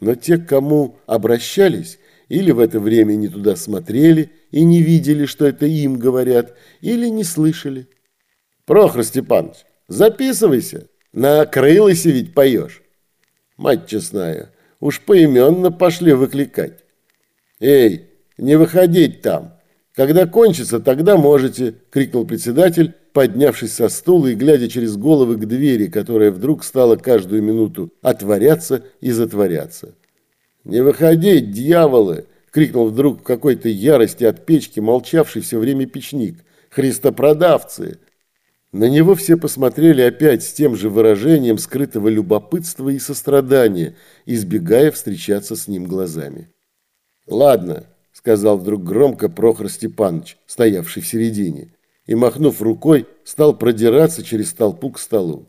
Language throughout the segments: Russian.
Но те, к кому обращались, или в это время не туда смотрели и не видели, что это им говорят, или не слышали. «Прохор Степанович, записывайся, на крылосе ведь поешь». «Мать честная, уж поименно пошли выкликать». «Эй, не выходить там! Когда кончится, тогда можете!» – крикнул председатель, поднявшись со стула и глядя через головы к двери, которая вдруг стала каждую минуту отворяться и затворяться. «Не выходить, дьяволы!» – крикнул вдруг в какой-то ярости от печки молчавший все время печник. «Христопродавцы!» На него все посмотрели опять с тем же выражением скрытого любопытства и сострадания, избегая встречаться с ним глазами. «Ладно», — сказал вдруг громко Прохор Степанович, стоявший в середине, и, махнув рукой, стал продираться через толпу к столу.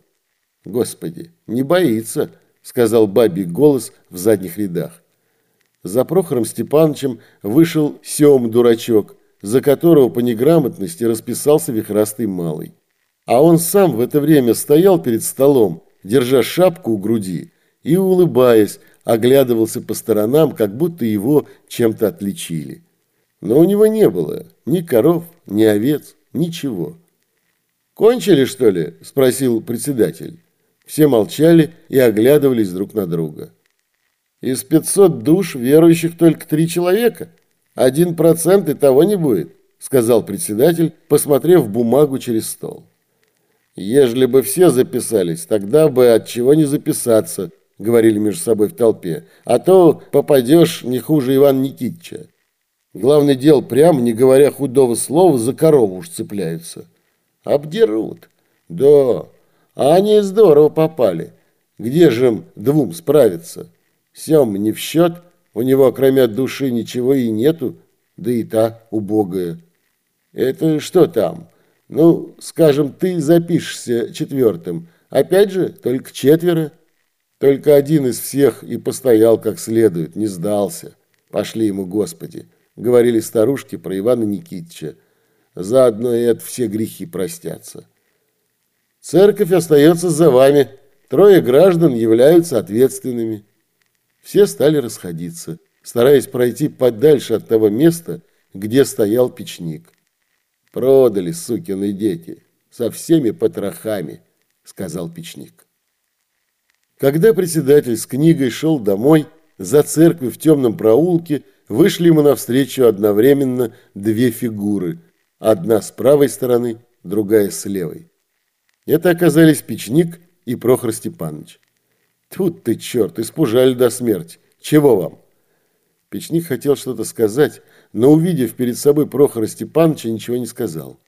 «Господи, не боится», — сказал бабий голос в задних рядах. За Прохором Степановичем вышел Сем-дурачок, за которого по неграмотности расписался вихрастый малый. А он сам в это время стоял перед столом, держа шапку у груди и, улыбаясь, оглядывался по сторонам, как будто его чем-то отличили. Но у него не было ни коров, ни овец, ничего. «Кончили, что ли?» – спросил председатель. Все молчали и оглядывались друг на друга. «Из 500 душ верующих только три человека. Один процент и того не будет», – сказал председатель, посмотрев бумагу через стол. «Ежели бы все записались, тогда бы от чего не записаться», говорили между собой в толпе, а то попадешь не хуже Ивана Никитича. Главное дело, прямо не говоря худого слова, за корову уж цепляются. Обдерут. Да, а они здорово попали. Где же им двум справиться? Сем не в счет, у него кроме души ничего и нету, да и та убогая. Это что там? Ну, скажем, ты запишешься четвертым. Опять же, только четверо. Только один из всех и постоял как следует, не сдался. Пошли ему, Господи, говорили старушки про Ивана Никитича. Заодно и от все грехи простятся. Церковь остается за вами. Трое граждан являются ответственными. Все стали расходиться, стараясь пройти подальше от того места, где стоял печник. Продали, сукины дети, со всеми потрохами, сказал печник. Когда председатель с книгой шел домой, за церковью в темном проулке вышли ему навстречу одновременно две фигуры. Одна с правой стороны, другая с левой. Это оказались Печник и Прохор Степанович. Тут ты, черт, испужали до смерти. Чего вам? Печник хотел что-то сказать, но, увидев перед собой Прохора Степановича, ничего не сказал.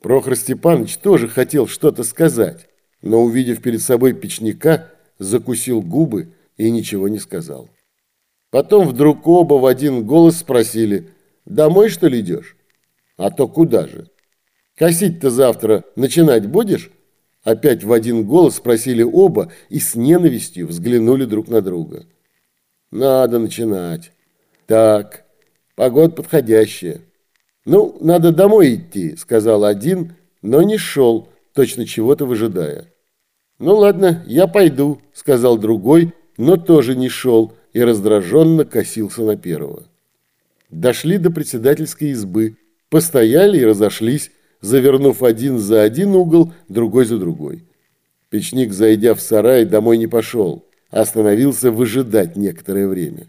Прохор Степанович тоже хотел что-то сказать, но, увидев перед собой Печника, закусил губы и ничего не сказал. Потом вдруг оба в один голос спросили, «Домой, что ли, идешь?» «А то куда же?» «Косить-то завтра начинать будешь?» Опять в один голос спросили оба и с ненавистью взглянули друг на друга. «Надо начинать. Так, погода подходящая». «Ну, надо домой идти», — сказал один, но не шел, точно чего-то выжидая. «Ну ладно, я пойду», — сказал другой, но тоже не шел и раздраженно косился на первого. Дошли до председательской избы, постояли и разошлись, завернув один за один угол, другой за другой. Печник, зайдя в сарай, домой не пошел, а остановился выжидать некоторое время.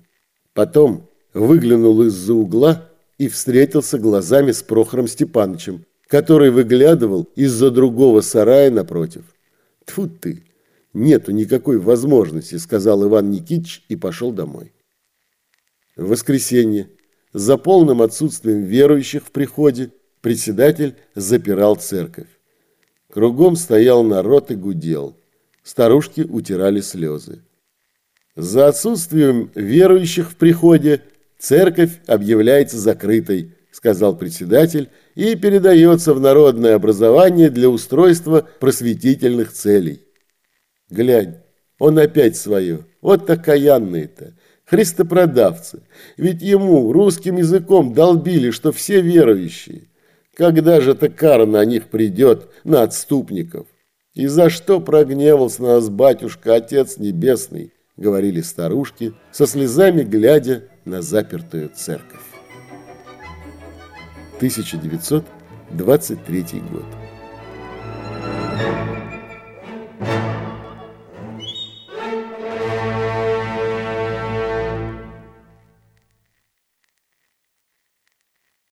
Потом выглянул из-за угла и встретился глазами с Прохором Степановичем, который выглядывал из-за другого сарая напротив. Тьфу ты! Нету никакой возможности, сказал Иван Никитич и пошел домой. В воскресенье, за полным отсутствием верующих в приходе, председатель запирал церковь. Кругом стоял народ и гудел. Старушки утирали слезы. За отсутствием верующих в приходе церковь объявляется закрытой, сказал председатель, и передается в народное образование для устройства просветительных целей. Глянь, он опять свое. Вот окаянные-то, христопродавцы. Ведь ему русским языком долбили, что все верующие. Когда же эта кара на них придет, на отступников? И за что прогневался нас батюшка, Отец Небесный? говорили старушки, со слезами глядя на запертую церковь. 1923 год.